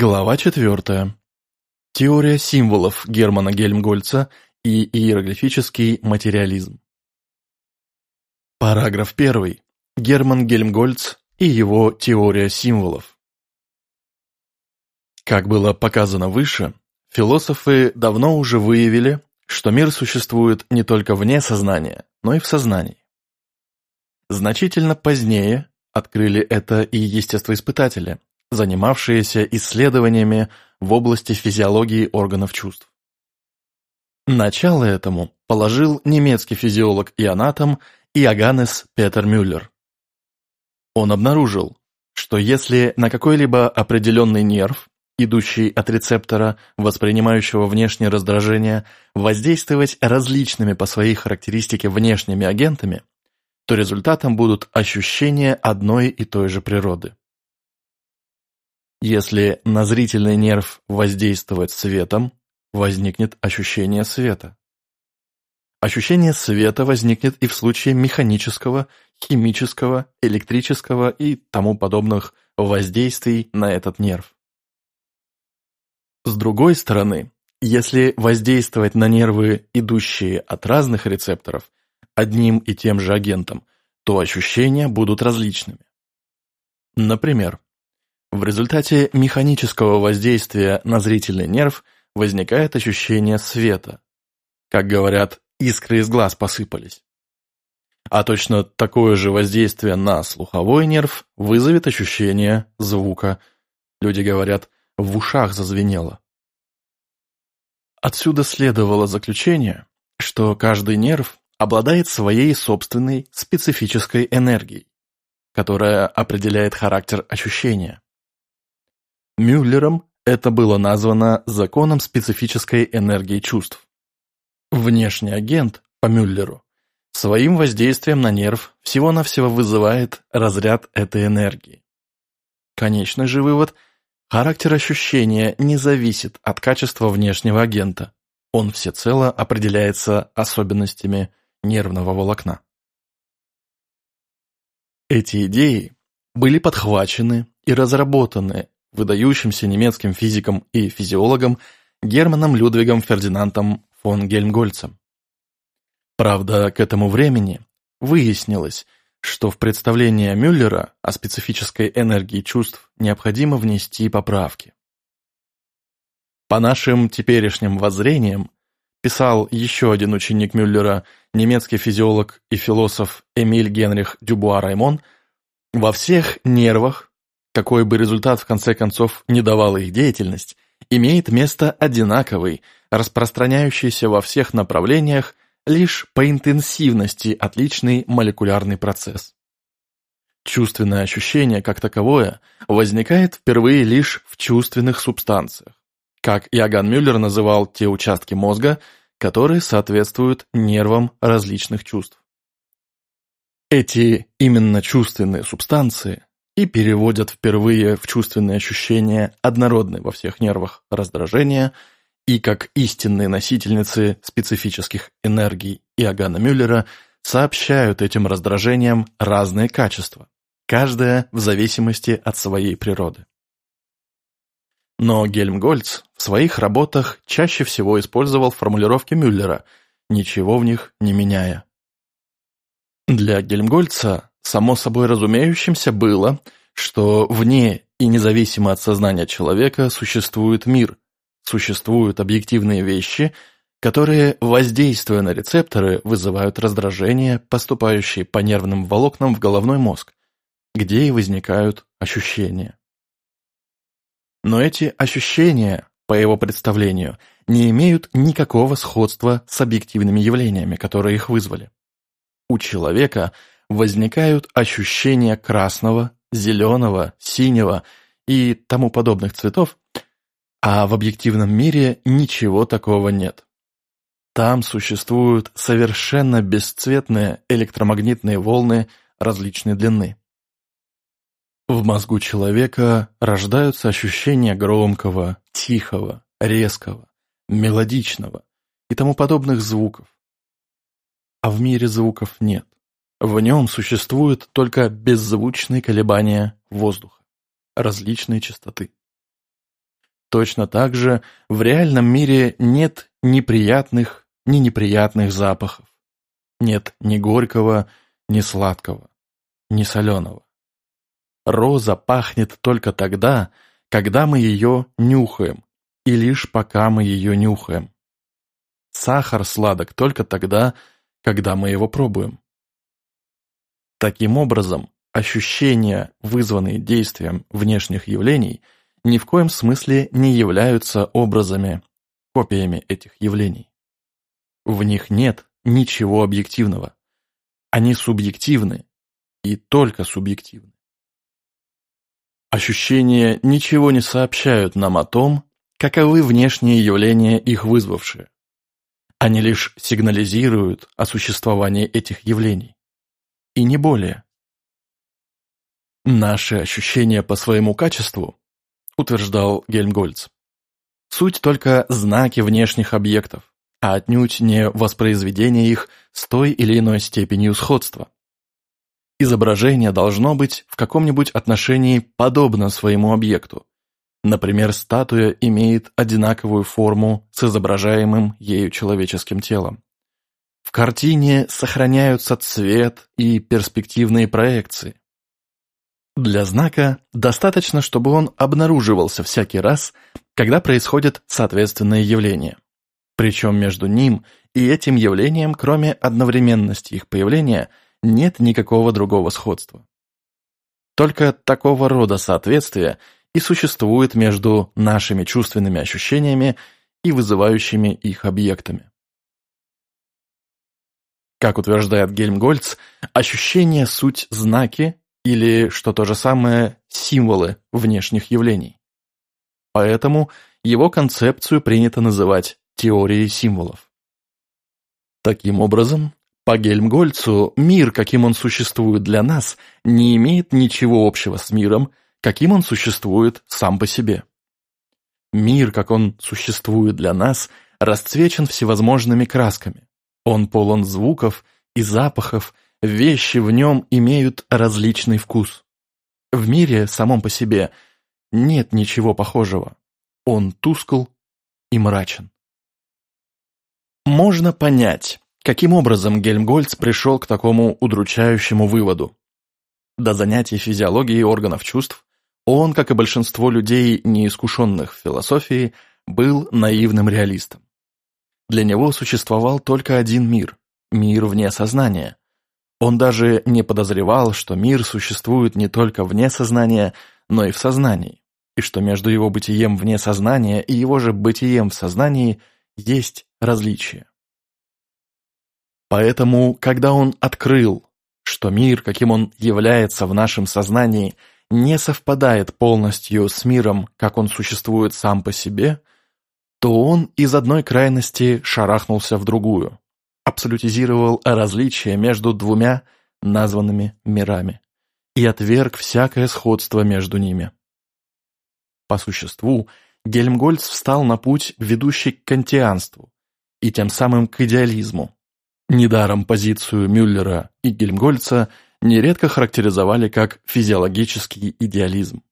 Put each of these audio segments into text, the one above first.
Глава четвертая. Теория символов Германа Гельмгольца и иероглифический материализм. Параграф первый. Герман Гельмгольц и его теория символов. Как было показано выше, философы давно уже выявили, что мир существует не только вне сознания, но и в сознании. Значительно позднее открыли это и естествоиспытатели – занимавшиеся исследованиями в области физиологии органов чувств. Начало этому положил немецкий физиолог и анатом Иоганнес Петер Мюллер. Он обнаружил, что если на какой-либо определенный нерв, идущий от рецептора, воспринимающего внешнее раздражение, воздействовать различными по своей характеристике внешними агентами, то результатом будут ощущения одной и той же природы. Если на зрительный нерв воздействовать светом, возникнет ощущение света. Ощущение света возникнет и в случае механического, химического, электрического и тому подобных воздействий на этот нерв. С другой стороны, если воздействовать на нервы, идущие от разных рецепторов, одним и тем же агентом, то ощущения будут различными. Например, в результате механического воздействия на зрительный нерв возникает ощущение света. Как говорят, искры из глаз посыпались. А точно такое же воздействие на слуховой нерв вызовет ощущение звука. Люди говорят, в ушах зазвенело. Отсюда следовало заключение, что каждый нерв обладает своей собственной специфической энергией, которая определяет характер ощущения. Мюллером это было названо законом специфической энергии чувств. Внешний агент, по Мюллеру, своим воздействием на нерв всего-навсего вызывает разряд этой энергии. Конечный же вывод – характер ощущения не зависит от качества внешнего агента, он всецело определяется особенностями нервного волокна. Эти идеи были подхвачены и разработаны выдающимся немецким физиком и физиологом Германом Людвигом Фердинандом фон Гельмгольцем. Правда, к этому времени выяснилось, что в представление Мюллера о специфической энергии чувств необходимо внести поправки. По нашим теперешним воззрениям, писал еще один ученик Мюллера, немецкий физиолог и философ Эмиль Генрих Дюбуа-Раймон, во всех нервах какой бы результат в конце концов не давала их деятельность, имеет место одинаковый, распространяющийся во всех направлениях лишь по интенсивности отличный молекулярный процесс. Чувственное ощущение как таковое возникает впервые лишь в чувственных субстанциях, как Иоганн Мюллер называл те участки мозга, которые соответствуют нервам различных чувств. Эти именно чувственные субстанции и переводят впервые в чувственные ощущения однородные во всех нервах раздражения и как истинные носительницы специфических энергий Иоганна Мюллера сообщают этим раздражениям разные качества, каждое в зависимости от своей природы. Но Гельмгольц в своих работах чаще всего использовал формулировки Мюллера, ничего в них не меняя. Для Гельмгольца Само собой разумеющимся было, что вне и независимо от сознания человека существует мир, существуют объективные вещи, которые, воздействуя на рецепторы, вызывают раздражение, поступающие по нервным волокнам в головной мозг, где и возникают ощущения. Но эти ощущения, по его представлению, не имеют никакого сходства с объективными явлениями, которые их вызвали. У человека – возникают ощущения красного, зеленого, синего и тому подобных цветов, а в объективном мире ничего такого нет. Там существуют совершенно бесцветные электромагнитные волны различной длины. В мозгу человека рождаются ощущения громкого, тихого, резкого, мелодичного и тому подобных звуков. А в мире звуков нет. В нем существуют только беззвучные колебания воздуха, различной частоты. Точно так же в реальном мире нет ни приятных, ни неприятных запахов. Нет ни горького, ни сладкого, ни соленого. Роза пахнет только тогда, когда мы ее нюхаем, и лишь пока мы ее нюхаем. Сахар сладок только тогда, когда мы его пробуем. Таким образом, ощущения, вызванные действием внешних явлений, ни в коем смысле не являются образами, копиями этих явлений. В них нет ничего объективного. Они субъективны и только субъективны. Ощущения ничего не сообщают нам о том, каковы внешние явления, их вызвавшие. Они лишь сигнализируют о существовании этих явлений. И не более. Наши ощущения по своему качеству, утверждал Гельмгольц, суть только знаки внешних объектов, а отнюдь не воспроизведение их с той или иной степенью сходства. Изображение должно быть в каком-нибудь отношении подобно своему объекту. Например, статуя имеет одинаковую форму с изображаемым ею человеческим телом. В картине сохраняются цвет и перспективные проекции. Для знака достаточно, чтобы он обнаруживался всякий раз, когда происходит соответственное явление. Причем между ним и этим явлением, кроме одновременности их появления – нет никакого другого сходства. Только такого рода соответствие и существует между нашими чувственными ощущениями и вызывающими их объектами. Как утверждает Гельмгольц, ощущения – суть знаки или, что то же самое, символы внешних явлений. Поэтому его концепцию принято называть теорией символов. Таким образом, по Гельмгольцу, мир, каким он существует для нас, не имеет ничего общего с миром, каким он существует сам по себе. Мир, как он существует для нас, расцвечен всевозможными красками. Он полон звуков и запахов, вещи в нем имеют различный вкус. В мире самом по себе нет ничего похожего. Он тускл и мрачен. Можно понять, Каким образом Гельмгольц пришел к такому удручающему выводу? До занятий физиологией органов чувств он, как и большинство людей, неискушенных в философии, был наивным реалистом. Для него существовал только один мир – мир вне сознания. Он даже не подозревал, что мир существует не только вне сознания, но и в сознании, и что между его бытием вне сознания и его же бытием в сознании есть различия. Поэтому, когда он открыл, что мир, каким он является в нашем сознании, не совпадает полностью с миром, как он существует сам по себе, то он из одной крайности шарахнулся в другую, абсолютизировал различия между двумя названными мирами и отверг всякое сходство между ними. По существу, Гельмгольц встал на путь, ведущий к кантианству и тем самым к идеализму, Недаром позицию Мюллера и Гельмгольца нередко характеризовали как физиологический идеализм.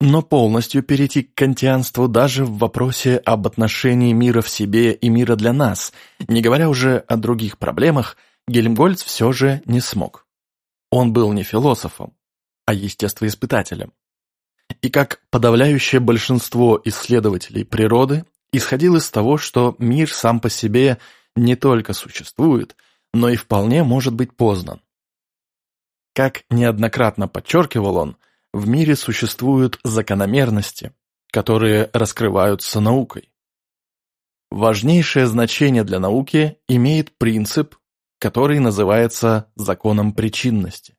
Но полностью перейти к кантианству даже в вопросе об отношении мира в себе и мира для нас, не говоря уже о других проблемах, Гельмгольц все же не смог. Он был не философом, а естествоиспытателем. И как подавляющее большинство исследователей природы, исходил из того, что мир сам по себе – не только существует, но и вполне может быть познан. Как неоднократно подчеркивал он, в мире существуют закономерности, которые раскрываются наукой. Важнейшее значение для науки имеет принцип, который называется законом причинности.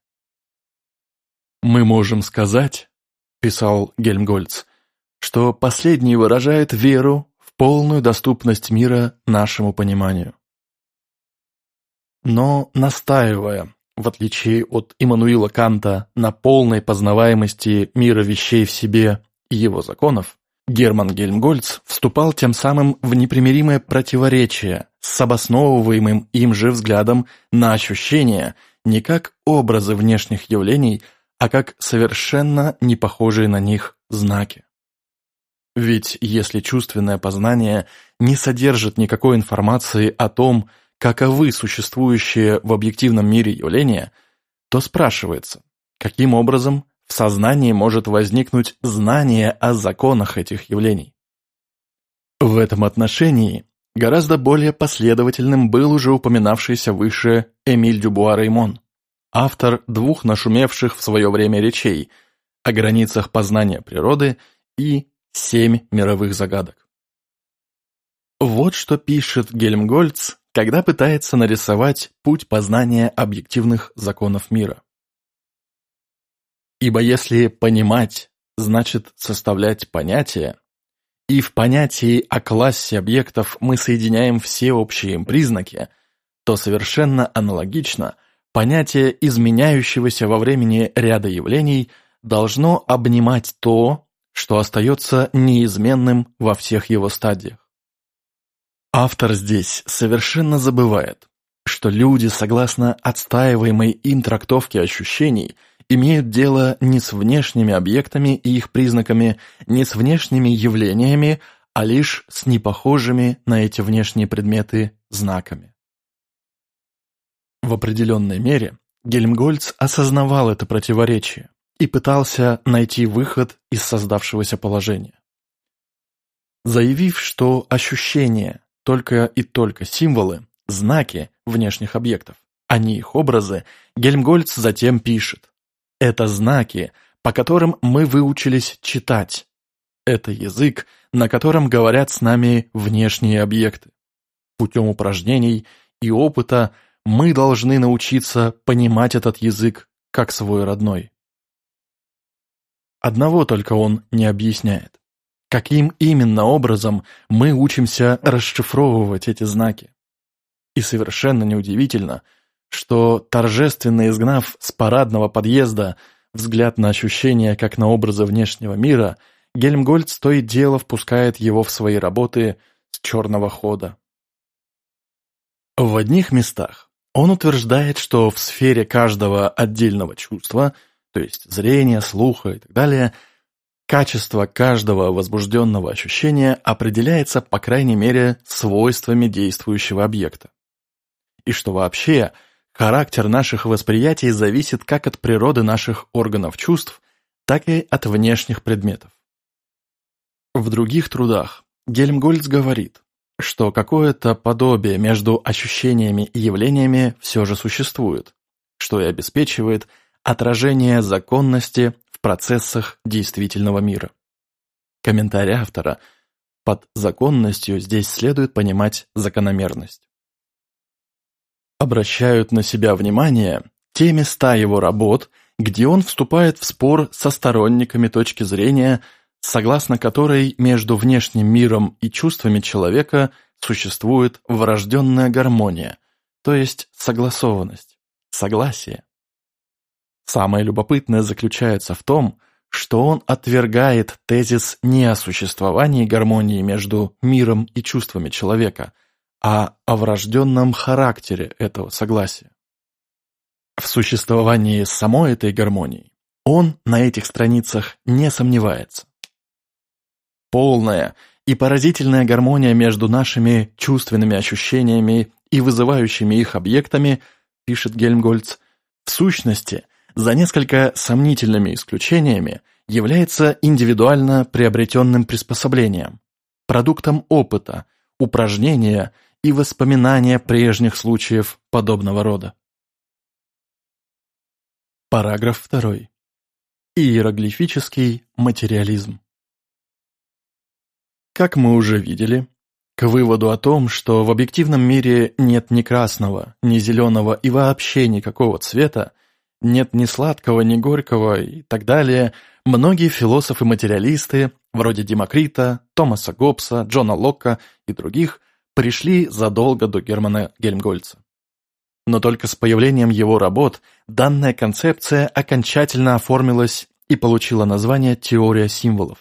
«Мы можем сказать, — писал Гельмгольц, — что последний выражает веру полную доступность мира нашему пониманию. Но настаивая, в отличие от Иммануила Канта, на полной познаваемости мира вещей в себе и его законов, Герман Гельмгольц вступал тем самым в непримиримое противоречие с обосновываемым им же взглядом на ощущения не как образы внешних явлений, а как совершенно не похожие на них знаки. Ведь если чувственное познание не содержит никакой информации о том, каковы существующие в объективном мире явления, то спрашивается, каким образом в сознании может возникнуть знание о законах этих явлений. В этом отношении гораздо более последовательным был уже упоминавшийся выше Эмиль Дюбуа-Реймон, автор двух нашумевших в свое время речей о границах познания природы и «Семь мировых загадок». Вот что пишет Гельмгольц, когда пытается нарисовать путь познания объективных законов мира. Ибо если понимать значит составлять понятие, и в понятии о классе объектов мы соединяем все общие им признаки, то совершенно аналогично понятие изменяющегося во времени ряда явлений должно обнимать то, что остается неизменным во всех его стадиях. Автор здесь совершенно забывает, что люди, согласно отстаиваемой им трактовке ощущений, имеют дело не с внешними объектами и их признаками, не с внешними явлениями, а лишь с непохожими на эти внешние предметы знаками. В определенной мере Гельмгольц осознавал это противоречие и пытался найти выход из создавшегося положения. Заявив, что ощущения только и только символы, знаки внешних объектов, а не их образы, Гельмгольц затем пишет. Это знаки, по которым мы выучились читать. Это язык, на котором говорят с нами внешние объекты. Путем упражнений и опыта мы должны научиться понимать этот язык как свой родной. Одного только он не объясняет. Каким именно образом мы учимся расшифровывать эти знаки? И совершенно неудивительно, что, торжественно изгнав с парадного подъезда взгляд на ощущения как на образы внешнего мира, Гельмгольц то и дело впускает его в свои работы с черного хода. В одних местах он утверждает, что в сфере каждого отдельного чувства, то есть зрения, слуха и так далее – Качество каждого возбужденного ощущения определяется, по крайней мере, свойствами действующего объекта. И что вообще, характер наших восприятий зависит как от природы наших органов чувств, так и от внешних предметов. В других трудах Гельмгольц говорит, что какое-то подобие между ощущениями и явлениями все же существует, что и обеспечивает отражение законности процессах действительного мира. Комментарий автора. Под законностью здесь следует понимать закономерность. Обращают на себя внимание те места его работ, где он вступает в спор со сторонниками точки зрения, согласно которой между внешним миром и чувствами человека существует врожденная гармония, то есть согласованность, согласие. Самое любопытное заключается в том, что он отвергает тезис не о существовании гармонии между миром и чувствами человека, а о врожденном характере этого согласия. В существовании самой этой гармонии он на этих страницах не сомневается. Полная и поразительная гармония между нашими чувственными ощущениями и вызывающими их объектами, пишет Гельмгольц, в сущности – за несколько сомнительными исключениями, является индивидуально приобретенным приспособлением, продуктом опыта, упражнения и воспоминания прежних случаев подобного рода. Параграф 2. Иероглифический материализм. Как мы уже видели, к выводу о том, что в объективном мире нет ни красного, ни зеленого и вообще никакого цвета, нет ни сладкого, ни горького и так далее, многие философы-материалисты, вроде Демокрита, Томаса Гоббса, Джона Локка и других, пришли задолго до Германа Гельмгольца. Но только с появлением его работ данная концепция окончательно оформилась и получила название «теория символов».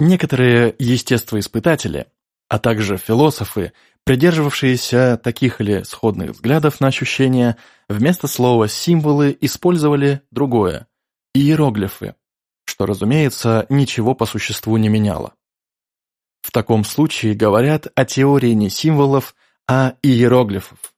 Некоторые естествоиспытатели, а также философы Придерживавшиеся таких или сходных взглядов на ощущения, вместо слова «символы» использовали другое – иероглифы, что, разумеется, ничего по существу не меняло. В таком случае говорят о теории не символов, а иероглифов.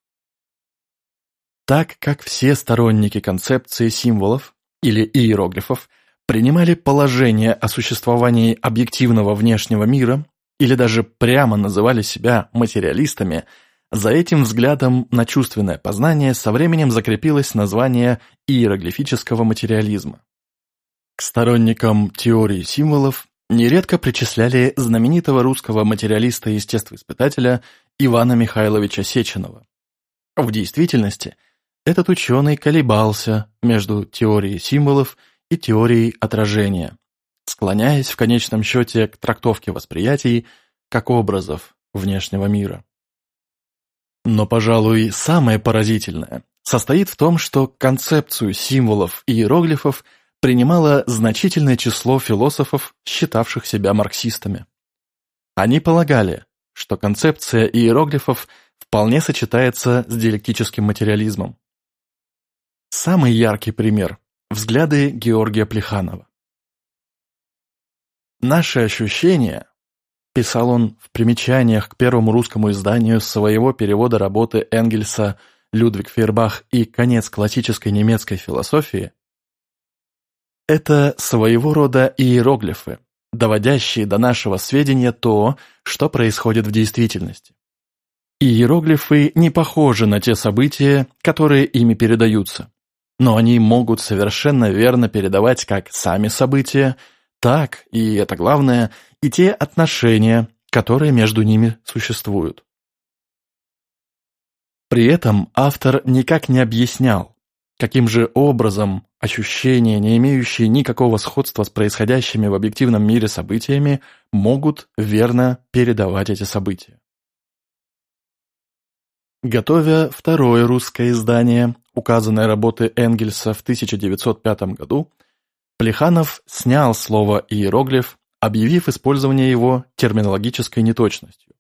Так как все сторонники концепции символов или иероглифов принимали положение о существовании объективного внешнего мира или даже прямо называли себя материалистами, за этим взглядом на чувственное познание со временем закрепилось название иероглифического материализма. К сторонникам теории символов нередко причисляли знаменитого русского материалиста-естествоиспытателя Ивана Михайловича Сеченова. В действительности, этот ученый колебался между теорией символов и теорией отражения, склоняясь в конечном счете к трактовке восприятий как образов внешнего мира. Но, пожалуй, самое поразительное состоит в том, что концепцию символов и иероглифов принимало значительное число философов, считавших себя марксистами. Они полагали, что концепция иероглифов вполне сочетается с диалектическим материализмом. Самый яркий пример – взгляды Георгия Плеханова. Наши ощущения писал он в примечаниях к первому русскому изданию своего перевода работы Энгельса «Людвиг Фейербах и конец классической немецкой философии», это своего рода иероглифы, доводящие до нашего сведения то, что происходит в действительности. Иероглифы не похожи на те события, которые ими передаются, но они могут совершенно верно передавать как сами события, так, и это главное, и те отношения, которые между ними существуют. При этом автор никак не объяснял, каким же образом ощущения, не имеющие никакого сходства с происходящими в объективном мире событиями, могут верно передавать эти события. Готовя второе русское издание указанной работы Энгельса в 1905 году, Плеханов снял слово «иероглиф» объявив использование его терминологической неточностью.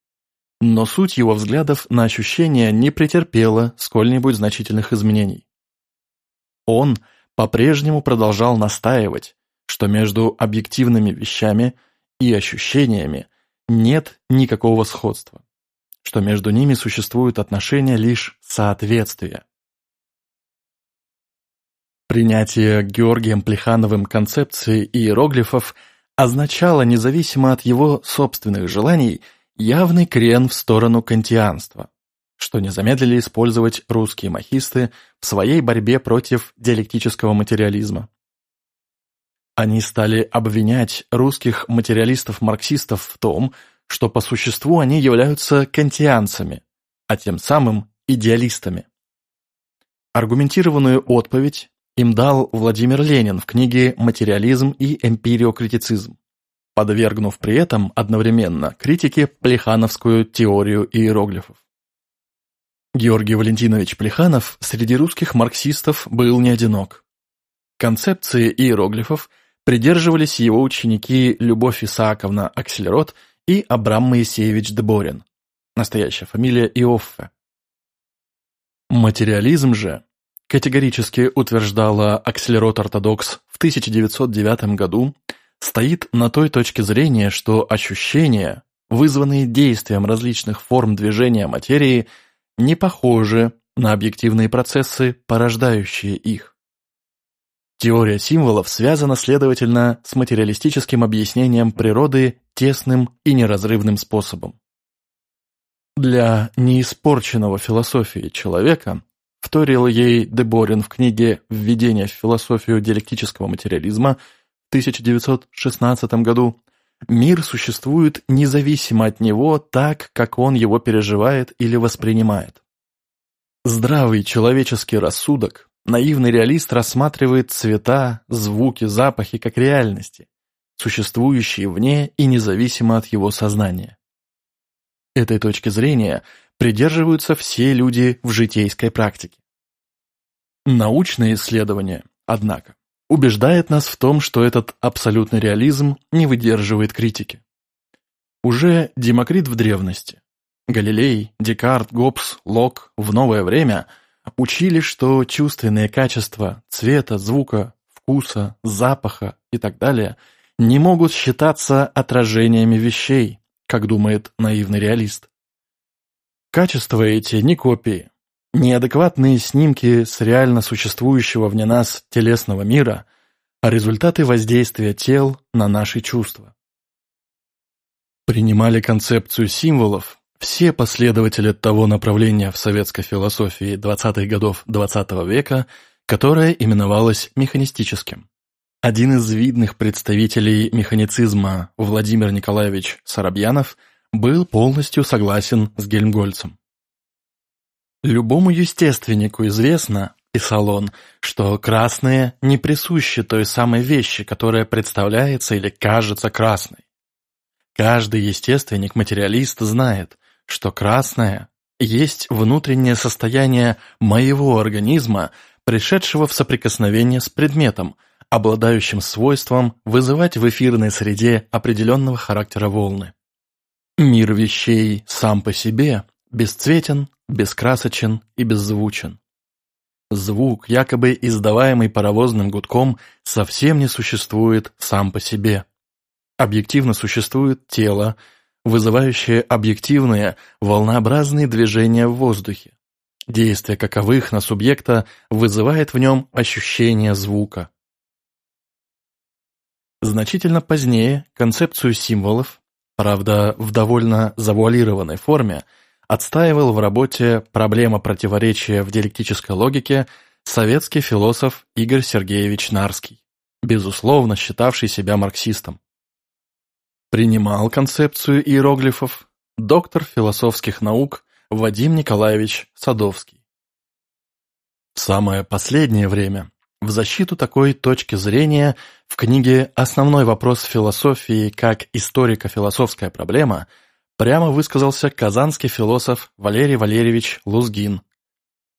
Но суть его взглядов на ощущения не претерпела сколь-нибудь значительных изменений. Он по-прежнему продолжал настаивать, что между объективными вещами и ощущениями нет никакого сходства, что между ними существуют отношения лишь соответствия. Принятие Георгием Плехановым концепции иероглифов – означало, независимо от его собственных желаний, явный крен в сторону кантианства, что не замедлили использовать русские махисты в своей борьбе против диалектического материализма. Они стали обвинять русских материалистов-марксистов в том, что по существу они являются кантианцами, а тем самым идеалистами. Аргументированную отповедь им дал Владимир Ленин в книге «Материализм и эмпириокритицизм», подвергнув при этом одновременно критике плехановскую теорию иероглифов. Георгий Валентинович Плеханов среди русских марксистов был не одинок. Концепции иероглифов придерживались его ученики Любовь Исааковна Акселерот и Абрам Моисеевич Деборин, настоящая фамилия Иоффе. Материализм же категорически утверждала Акселерот Ортодокс в 1909 году, стоит на той точке зрения, что ощущения, вызванные действием различных форм движения материи, не похожи на объективные процессы, порождающие их. Теория символов связана, следовательно, с материалистическим объяснением природы тесным и неразрывным способом. Для неиспорченного философии человека Вторил ей Деборин в книге «Введение в философию диалектического материализма» в 1916 году. Мир существует независимо от него так, как он его переживает или воспринимает. Здравый человеческий рассудок, наивный реалист рассматривает цвета, звуки, запахи как реальности, существующие вне и независимо от его сознания. Этой точки зрения придерживаются все люди в житейской практике. Научное исследование, однако, убеждает нас в том, что этот абсолютный реализм не выдерживает критики. Уже Демокрит в древности, Галилей, Декарт, Гоббс, Лок в новое время учили, что чувственные качества цвета, звука, вкуса, запаха и так далее не могут считаться отражениями вещей, как думает наивный реалист. Качества эти не копии, неадекватные снимки с реально существующего вне нас телесного мира, а результаты воздействия тел на наши чувства. Принимали концепцию символов все последователи того направления в советской философии 20-х годов XX -го века, которое именовалось механистическим. Один из видных представителей механицизма Владимир Николаевич Соробьянов был полностью согласен с Гельмгольцем. Любому естественнику известно, писал он, что красное не присуще той самой вещи, которая представляется или кажется красной. Каждый естественник-материалист знает, что красное есть внутреннее состояние моего организма, пришедшего в соприкосновение с предметом, обладающим свойством вызывать в эфирной среде определенного характера волны. Мир вещей сам по себе бесцветен, бескрасочен и беззвучен. Звук, якобы издаваемый паровозным гудком, совсем не существует сам по себе. Объективно существует тело, вызывающее объективные волнообразные движения в воздухе. Действие каковых на субъекта вызывает в нем ощущение звука. Значительно позднее концепцию символов, правда в довольно завуалированной форме, отстаивал в работе «Проблема противоречия в диалектической логике» советский философ Игорь Сергеевич Нарский, безусловно считавший себя марксистом. Принимал концепцию иероглифов доктор философских наук Вадим Николаевич Садовский. В самое последнее время в защиту такой точки зрения в книге «Основной вопрос философии как историко-философская проблема» прямо высказался казанский философ Валерий Валерьевич Лузгин.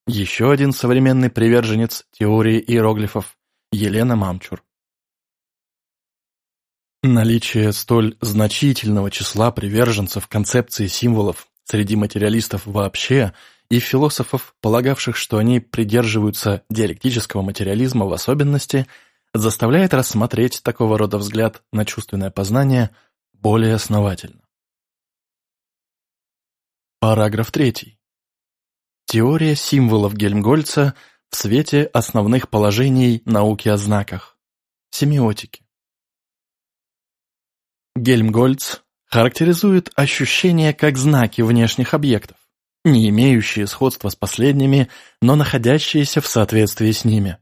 Еще один современный приверженец теории иероглифов – Елена Мамчур. Наличие столь значительного числа приверженцев концепции символов среди материалистов вообще и философов, полагавших, что они придерживаются диалектического материализма в особенности, заставляет рассмотреть такого рода взгляд на чувственное познание более основательно. Параграф 3. Теория символов Гельмгольца в свете основных положений науки о знаках. Семиотики. Гельмгольц характеризует ощущения как знаки внешних объектов, не имеющие сходства с последними, но находящиеся в соответствии с ними.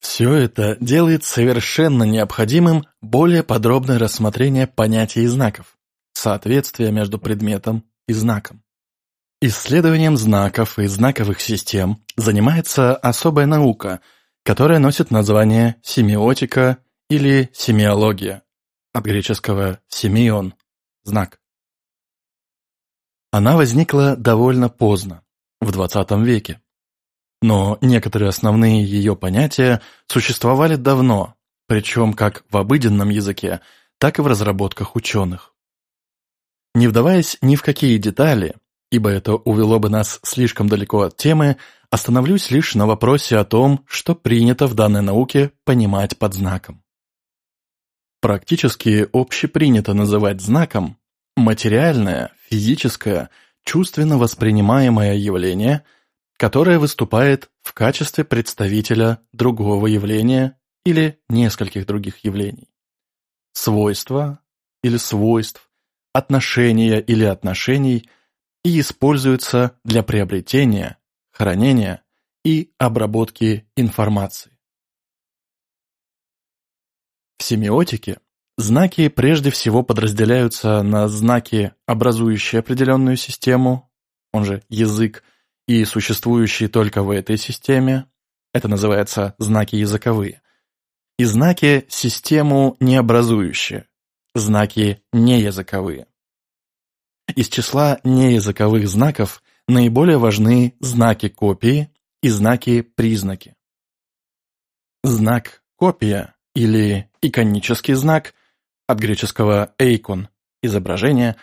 Все это делает совершенно необходимым более подробное рассмотрение понятий и знаков, соответствия между предметом и знаком. Исследованием знаков и знаковых систем занимается особая наука, которая носит название семиотика или семиология, от греческого «семион» – знак. Она возникла довольно поздно, в XX веке. Но некоторые основные ее понятия существовали давно, причем как в обыденном языке, так и в разработках ученых. Не вдаваясь ни в какие детали, ибо это увело бы нас слишком далеко от темы, остановлюсь лишь на вопросе о том, что принято в данной науке понимать под знаком. Практически общепринято называть знаком материальное, физическое, чувственно воспринимаемое явление, которое выступает в качестве представителя другого явления или нескольких других явлений. Свойства или свойств, отношения или отношений и используются для приобретения, хранения и обработки информации. В семиотике знаки прежде всего подразделяются на знаки, образующие определенную систему, он же язык, и существующие только в этой системе, это называется знаки языковые, и знаки систему необразующие, знаки неязыковые. Из числа неязыковых знаков наиболее важны знаки копии и знаки-признаки. Знак «копия» или иконический знак от греческого «эйкон» – изображение,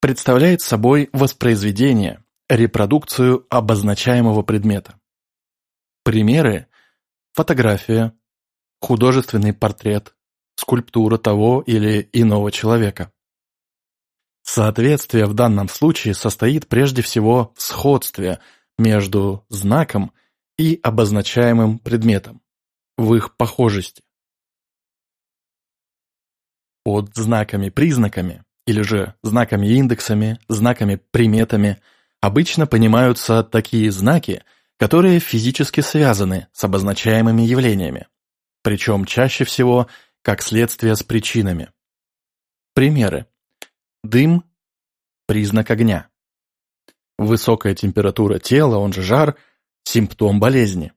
представляет собой воспроизведение, репродукцию обозначаемого предмета. Примеры – фотография, художественный портрет, скульптура того или иного человека. Соответствие в данном случае состоит прежде всего в сходстве между знаком и обозначаемым предметом, в их похожести. Под знаками-признаками, или же знаками-индексами, знаками-приметами обычно понимаются такие знаки, которые физически связаны с обозначаемыми явлениями, причем чаще всего как следствие с причинами. Примеры. Дым – признак огня. Высокая температура тела, он же жар – симптом болезни.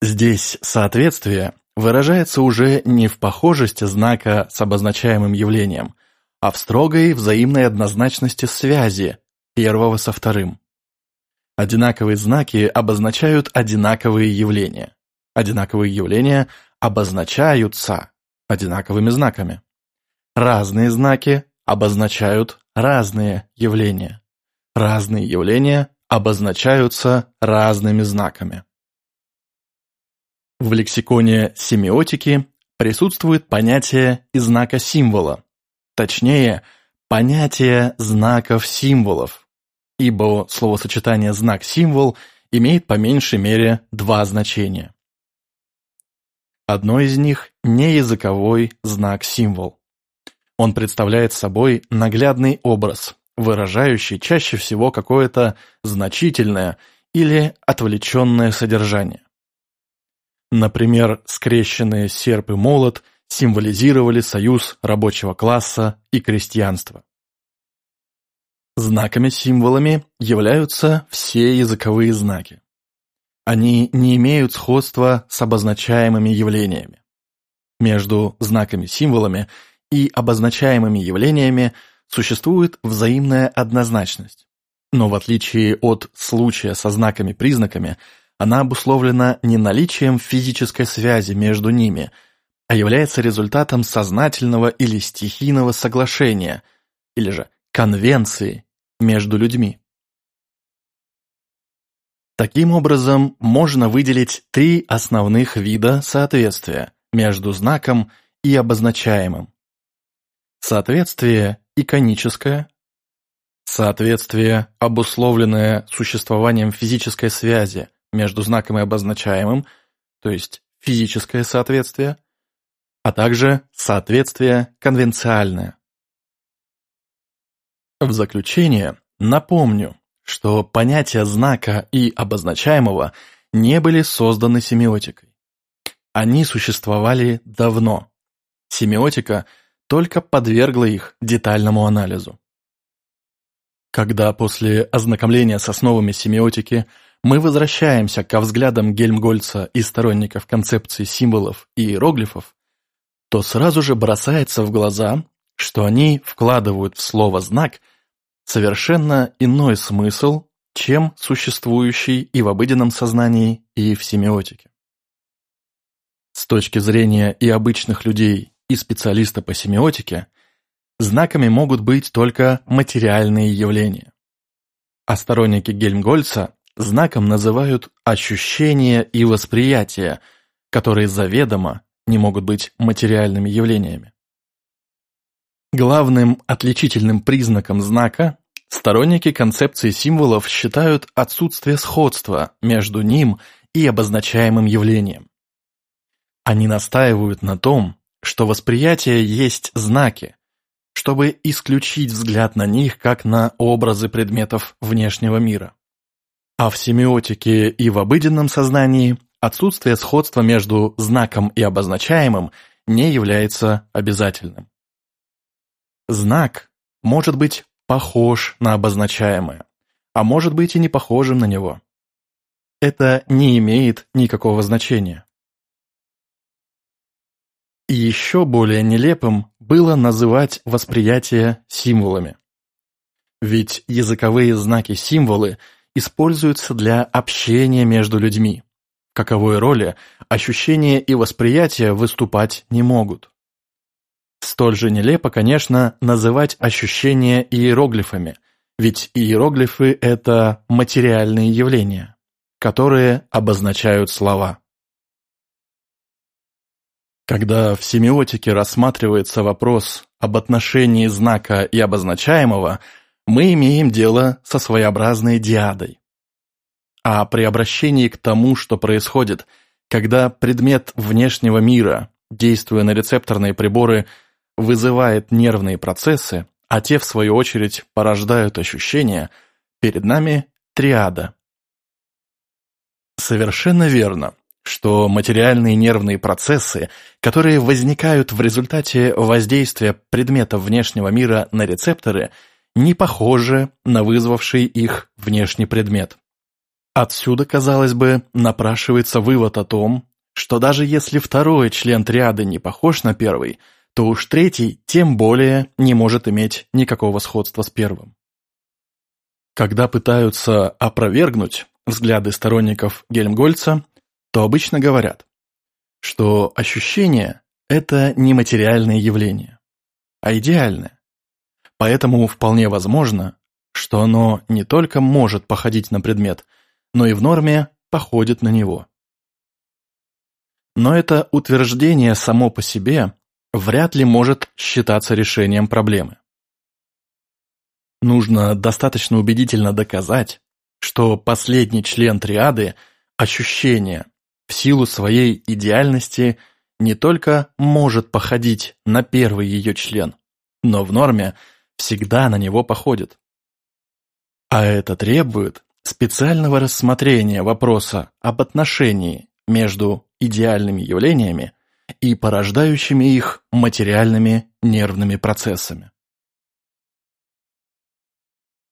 Здесь соответствие выражается уже не в похожести знака с обозначаемым явлением, а в строгой взаимной однозначности связи первого со вторым. Одинаковые знаки обозначают одинаковые явления. Одинаковые явления обозначаются одинаковыми знаками. Разные знаки обозначают разные явления. Разные явления обозначаются разными знаками. В лексиконе семиотики присутствует понятие и знака символа, точнее, понятие знаков символов, ибо словосочетание «знак-символ» имеет по меньшей мере два значения. Одно из них – неязыковой знак-символ. Он представляет собой наглядный образ, выражающий чаще всего какое-то значительное или отвлеченное содержание. Например, скрещенные серп и молот символизировали союз рабочего класса и крестьянства. Знаками-символами являются все языковые знаки. Они не имеют сходства с обозначаемыми явлениями. Между знаками-символами и обозначаемыми явлениями существует взаимная однозначность. Но в отличие от случая со знаками-признаками, она обусловлена не наличием физической связи между ними, а является результатом сознательного или стихийного соглашения, или же конвенции между людьми. Таким образом, можно выделить три основных вида соответствия между знаком и обозначаемым. Соответствие иконическое, соответствие, обусловленное существованием физической связи между знаком и обозначаемым, то есть физическое соответствие, а также соответствие конвенциальное. В заключение напомню, что понятия знака и обозначаемого не были созданы семиотикой. Они существовали давно. Семиотика – только подвергла их детальному анализу. Когда после ознакомления с основами семиотики мы возвращаемся ко взглядам Гельмгольца и сторонников концепции символов и иероглифов, то сразу же бросается в глаза, что они вкладывают в слово «знак» совершенно иной смысл, чем существующий и в обыденном сознании, и в семиотике. С точки зрения и обычных людей, и специалиста по семиотике, знаками могут быть только материальные явления. А сторонники Гельмгольца знаком называют ощущения и восприятия, которые заведомо не могут быть материальными явлениями. Главным отличительным признаком знака сторонники концепции символов считают отсутствие сходства между ним и обозначаемым явлением. Они настаивают на том, что восприятие есть знаки, чтобы исключить взгляд на них как на образы предметов внешнего мира. А в семиотике и в обыденном сознании отсутствие сходства между знаком и обозначаемым не является обязательным. Знак может быть похож на обозначаемое, а может быть и не похожим на него. Это не имеет никакого значения. И еще более нелепым было называть восприятие символами. Ведь языковые знаки-символы используются для общения между людьми. Каковой роли ощущения и восприятие выступать не могут. Столь же нелепо, конечно, называть ощущения иероглифами, ведь иероглифы – это материальные явления, которые обозначают слова. Когда в семиотике рассматривается вопрос об отношении знака и обозначаемого, мы имеем дело со своеобразной диадой. А при обращении к тому, что происходит, когда предмет внешнего мира, действуя на рецепторные приборы, вызывает нервные процессы, а те, в свою очередь, порождают ощущения, перед нами триада. Совершенно верно что материальные нервные процессы, которые возникают в результате воздействия предметов внешнего мира на рецепторы, не похожи на вызвавший их внешний предмет. Отсюда, казалось бы, напрашивается вывод о том, что даже если второй член триады не похож на первый, то уж третий тем более не может иметь никакого сходства с первым. Когда пытаются опровергнуть взгляды сторонников Гельмгольца, то обычно говорят, что ощущение – это не материальное явление, а идеальное. Поэтому вполне возможно, что оно не только может походить на предмет, но и в норме походит на него. Но это утверждение само по себе вряд ли может считаться решением проблемы. Нужно достаточно убедительно доказать, что последний член триады – ощущение, в силу своей идеальности не только может походить на первый ее член, но в норме всегда на него походит. А это требует специального рассмотрения вопроса об отношении между идеальными явлениями и порождающими их материальными нервными процессами.